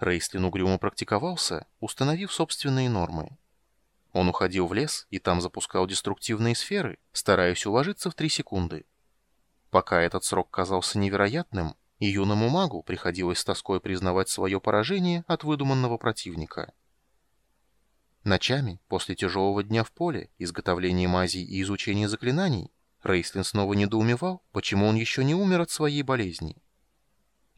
Рейстлин угрюмо практиковался, установив собственные нормы. Он уходил в лес и там запускал деструктивные сферы, стараясь уложиться в три секунды. Пока этот срок казался невероятным, и юному магу приходилось с тоской признавать свое поражение от выдуманного противника. Ночами, после тяжелого дня в поле, изготовления мазей и изучения заклинаний, Рейслин снова недоумевал, почему он еще не умер от своей болезни.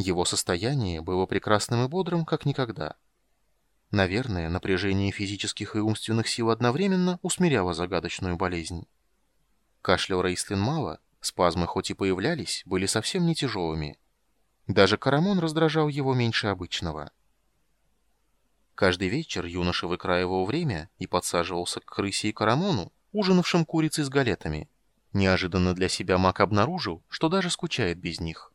Его состояние было прекрасным и бодрым, как никогда. Наверное, напряжение физических и умственных сил одновременно усмиряло загадочную болезнь. Кашлял Рейслин мало, спазмы хоть и появлялись, были совсем не тяжелыми. Даже Карамон раздражал его меньше обычного. Каждый вечер юноша выкраивал время и подсаживался к крысе и Карамону, ужинавшим курицей с галетами. Неожиданно для себя маг обнаружил, что даже скучает без них.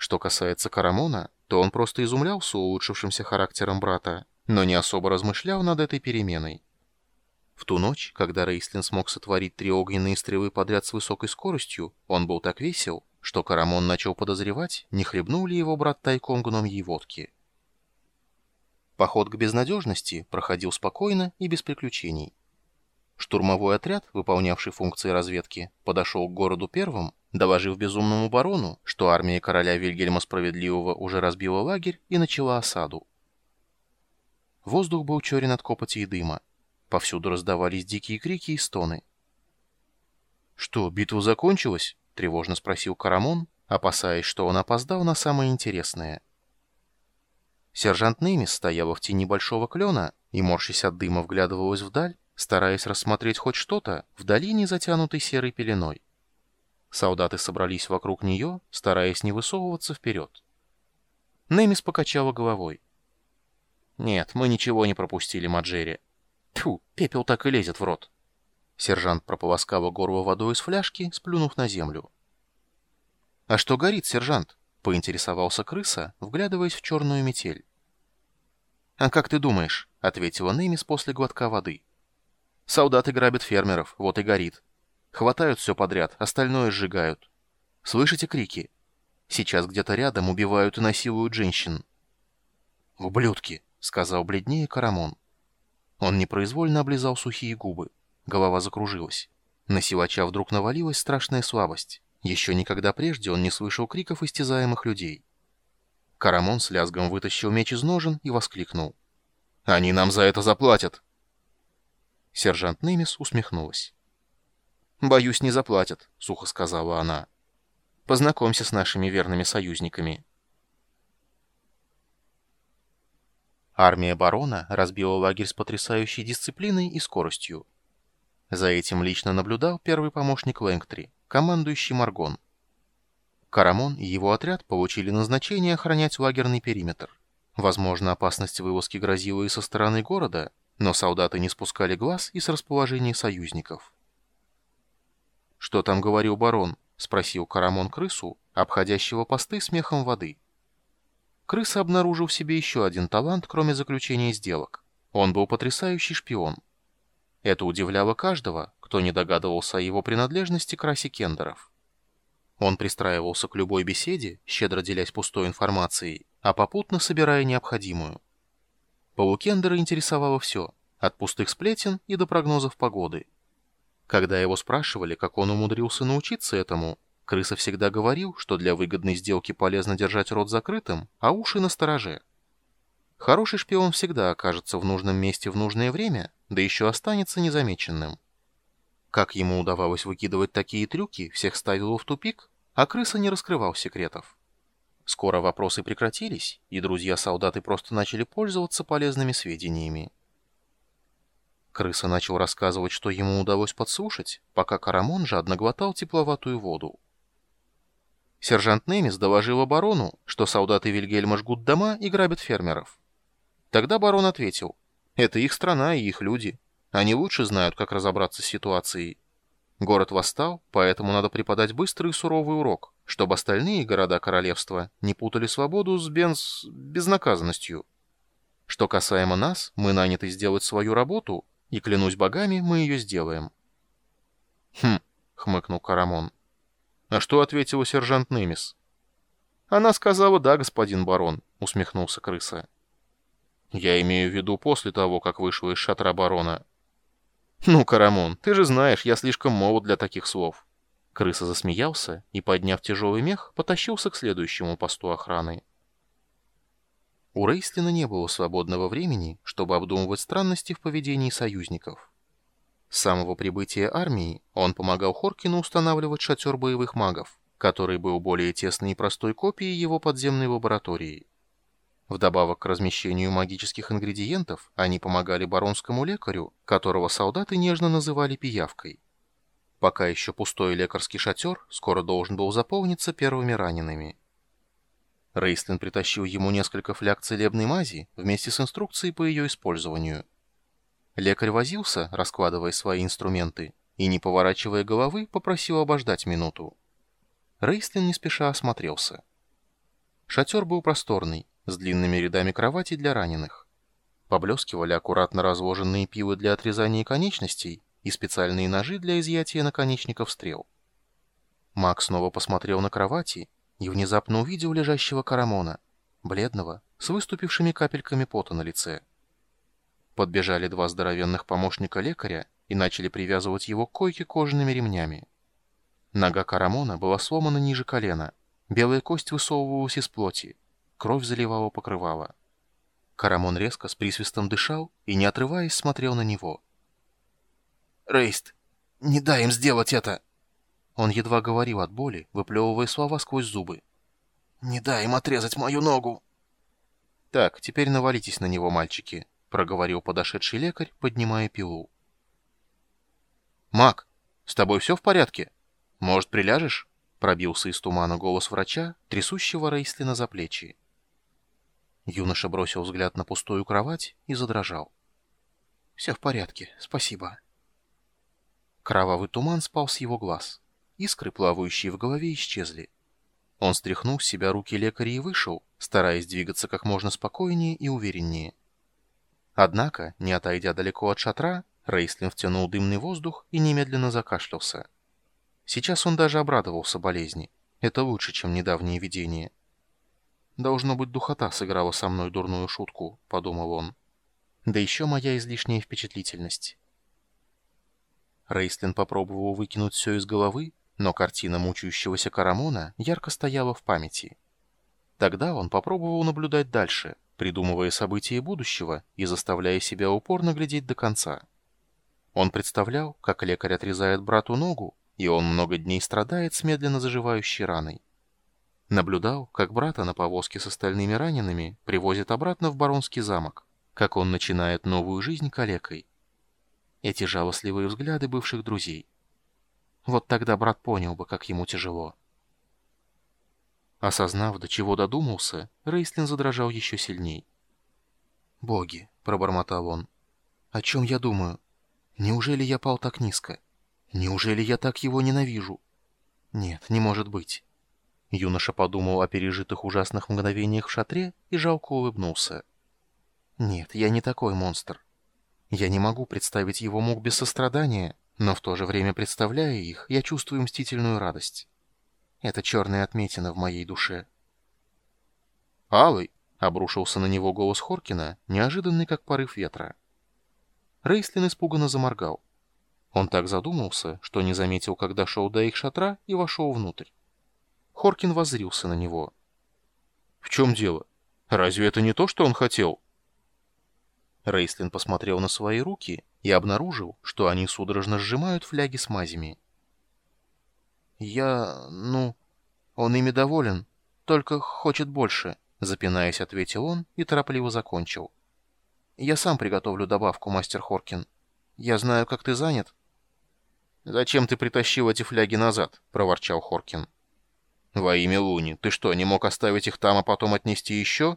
Что касается Карамона, то он просто изумлялся улучшившимся характером брата, но не особо размышлял над этой переменой. В ту ночь, когда Рейслин смог сотворить три огненные стрелы подряд с высокой скоростью, он был так весел, что Карамон начал подозревать, не хлебнул ли его брат тайком гномьей водки. Поход к безнадежности проходил спокойно и без приключений. Штурмовой отряд, выполнявший функции разведки, подошел к городу первым, доложив безумному барону, что армия короля Вильгельма Справедливого уже разбила лагерь и начала осаду. Воздух был черен от копоти и дыма. Повсюду раздавались дикие крики и стоны. «Что, битва закончилась?» — тревожно спросил Карамон, опасаясь, что он опоздал на самое интересное. Сержант Немис стояла в тени большого клена и, морщась от дыма, вглядывалась вдаль, стараясь рассмотреть хоть что-то в долине, затянутой серой пеленой. Солдаты собрались вокруг нее, стараясь не высовываться вперед. Немис покачала головой. «Нет, мы ничего не пропустили, Маджери. Тьфу, пепел так и лезет в рот». Сержант прополоскала горло водой из фляжки, сплюнув на землю. «А что горит, сержант?» — поинтересовался крыса, вглядываясь в черную метель. «А как ты думаешь?» — ответила Немис после глотка воды. Солдаты грабят фермеров, вот и горит. Хватают все подряд, остальное сжигают. Слышите крики? Сейчас где-то рядом убивают и насилуют женщин. «Ублюдки!» — сказал бледнее Карамон. Он непроизвольно облизал сухие губы. Голова закружилась. На силача вдруг навалилась страшная слабость. Еще никогда прежде он не слышал криков истязаемых людей. Карамон с лязгом вытащил меч из ножен и воскликнул. «Они нам за это заплатят!» Сержант Немис усмехнулась. «Боюсь, не заплатят», — сухо сказала она. «Познакомься с нашими верными союзниками». Армия барона разбила лагерь с потрясающей дисциплиной и скоростью. За этим лично наблюдал первый помощник Лэнгтри, командующий Маргон. Карамон и его отряд получили назначение охранять лагерный периметр. Возможно, опасность вылазки грозила и со стороны города, но солдаты не спускали глаз и с расположения союзников. «Что там говорил барон?» — спросил Карамон крысу, обходящего посты смехом воды. Крыса обнаружил в себе еще один талант, кроме заключения сделок. Он был потрясающий шпион. Это удивляло каждого, кто не догадывался о его принадлежности к расе кендеров. Он пристраивался к любой беседе, щедро делясь пустой информацией, а попутно собирая необходимую. Полукендера интересовало все, от пустых сплетен и до прогнозов погоды. Когда его спрашивали, как он умудрился научиться этому, крыса всегда говорил, что для выгодной сделки полезно держать рот закрытым, а уши на стороже. Хороший шпион всегда окажется в нужном месте в нужное время, да еще останется незамеченным. Как ему удавалось выкидывать такие трюки, всех ставило в тупик, а крыса не раскрывал секретов. Скоро вопросы прекратились, и друзья-солдаты просто начали пользоваться полезными сведениями. Крыса начал рассказывать, что ему удалось подслушать, пока Карамон жадно глотал тепловатую воду. Сержант Немис доложил оборону, что солдаты Вильгельма жгут дома и грабят фермеров. Тогда барон ответил, это их страна и их люди. Они лучше знают, как разобраться с ситуацией. Город восстал, поэтому надо преподать быстрый и суровый урок, чтобы остальные города королевства не путали свободу с бенз... безнаказанностью. Что касаемо нас, мы наняты сделать свою работу, и, клянусь богами, мы ее сделаем. «Хм», — хмыкнул Карамон. «А что ответила сержант Немис?» «Она сказала, да, господин барон», — усмехнулся крыса. Я имею в виду после того, как вышел из шатра барона. Ну, Карамон, ты же знаешь, я слишком молод для таких слов. Крыса засмеялся и, подняв тяжелый мех, потащился к следующему посту охраны. У Рейслина не было свободного времени, чтобы обдумывать странности в поведении союзников. С самого прибытия армии он помогал Хоркину устанавливать шатер боевых магов, который был более тесной и простой копией его подземной лаборатории. Вдобавок к размещению магических ингредиентов, они помогали баронскому лекарю, которого солдаты нежно называли пиявкой. Пока еще пустой лекарский шатер скоро должен был заполниться первыми ранеными. Рейслин притащил ему несколько фляг целебной мази вместе с инструкцией по ее использованию. Лекарь возился, раскладывая свои инструменты, и, не поворачивая головы, попросил обождать минуту. Рейслин не спеша осмотрелся. Шатер был просторный, с длинными рядами кроватей для раненых. Поблескивали аккуратно разложенные пилы для отрезания конечностей и специальные ножи для изъятия наконечников стрел. Макс снова посмотрел на кровати и внезапно увидел лежащего Карамона, бледного, с выступившими капельками пота на лице. Подбежали два здоровенных помощника лекаря и начали привязывать его к койке кожаными ремнями. Нога Карамона была сломана ниже колена, белая кость высовывалась из плоти, кровь заливала покрывало. Карамон резко с присвистом дышал и, не отрываясь, смотрел на него. «Рейст, не дай им сделать это!» Он едва говорил от боли, выплевывая слова сквозь зубы. «Не дай им отрезать мою ногу!» «Так, теперь навалитесь на него, мальчики», — проговорил подошедший лекарь, поднимая пилу. «Мак, с тобой все в порядке? Может, приляжешь?» — пробился из тумана голос врача, трясущего Рейслина за плечи. Юноша бросил взгляд на пустую кровать и задрожал. «Все в порядке, спасибо». Кровавый туман спал с его глаз. Искры, плавающие в голове, исчезли. Он стряхнул с себя руки лекаря и вышел, стараясь двигаться как можно спокойнее и увереннее. Однако, не отойдя далеко от шатра, Рейслин втянул дымный воздух и немедленно закашлялся. Сейчас он даже обрадовался болезни. Это лучше, чем недавнее видение. «Должно быть, духота сыграла со мной дурную шутку», — подумал он. «Да еще моя излишняя впечатлительность». Рейслин попробовал выкинуть все из головы, но картина мучающегося Карамона ярко стояла в памяти. Тогда он попробовал наблюдать дальше, придумывая события будущего и заставляя себя упорно глядеть до конца. Он представлял, как лекарь отрезает брату ногу, и он много дней страдает с медленно заживающей раной. Наблюдал, как брата на повозке с остальными ранеными привозят обратно в Баронский замок, как он начинает новую жизнь калекой. Эти жалостливые взгляды бывших друзей. Вот тогда брат понял бы, как ему тяжело. Осознав, до чего додумался, Рейслин задрожал еще сильней. «Боги!» — пробормотал он. «О чем я думаю? Неужели я пал так низко? Неужели я так его ненавижу? Нет, не может быть». Юноша подумал о пережитых ужасных мгновениях в шатре и жалко улыбнулся. «Нет, я не такой монстр. Я не могу представить его мук без сострадания, но в то же время, представляя их, я чувствую мстительную радость. Это черная отметина в моей душе. «Алый!» — обрушился на него голос Хоркина, неожиданный, как порыв ветра. Рейслин испуганно заморгал. Он так задумался, что не заметил, когда шел до их шатра и вошел внутрь. Хоркин воззрился на него. «В чем дело? Разве это не то, что он хотел?» Рейслин посмотрел на свои руки и обнаружил, что они судорожно сжимают фляги с мазями. «Я... ну... он ими доволен, только хочет больше», — запинаясь, ответил он и торопливо закончил. «Я сам приготовлю добавку, мастер Хоркин. Я знаю, как ты занят». «Зачем ты притащил эти фляги назад?» — проворчал Хоркин. «Во имя Луни, ты что, не мог оставить их там, а потом отнести еще?»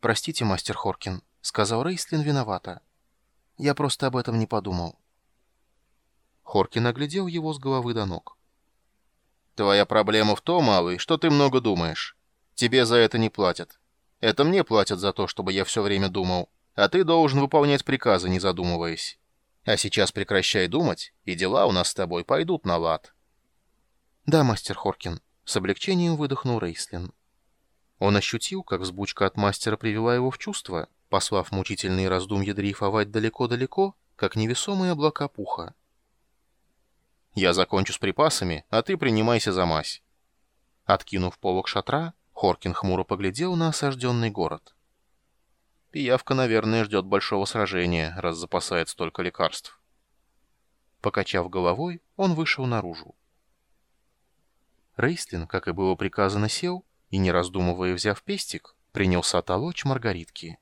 «Простите, мастер Хоркин», — сказал Рейслин виновато. Я просто об этом не подумал. Хоркин оглядел его с головы до ног. «Твоя проблема в том, Малый, что ты много думаешь. Тебе за это не платят. Это мне платят за то, чтобы я все время думал, а ты должен выполнять приказы, не задумываясь. А сейчас прекращай думать, и дела у нас с тобой пойдут на лад». «Да, мастер Хоркин», — с облегчением выдохнул Рейслин. Он ощутил, как взбучка от мастера привела его в чувство, послав мучительные раздумья дрейфовать далеко-далеко, как невесомые облака пуха. «Я закончу с припасами, а ты принимайся за мазь». Откинув полок шатра, Хоркин хмуро поглядел на осажденный город. Пиявка, наверное, ждет большого сражения, раз запасает столько лекарств. Покачав головой, он вышел наружу. Рейстлин, как и было приказано, сел и, не раздумывая взяв пестик, принялся толочь маргаритки.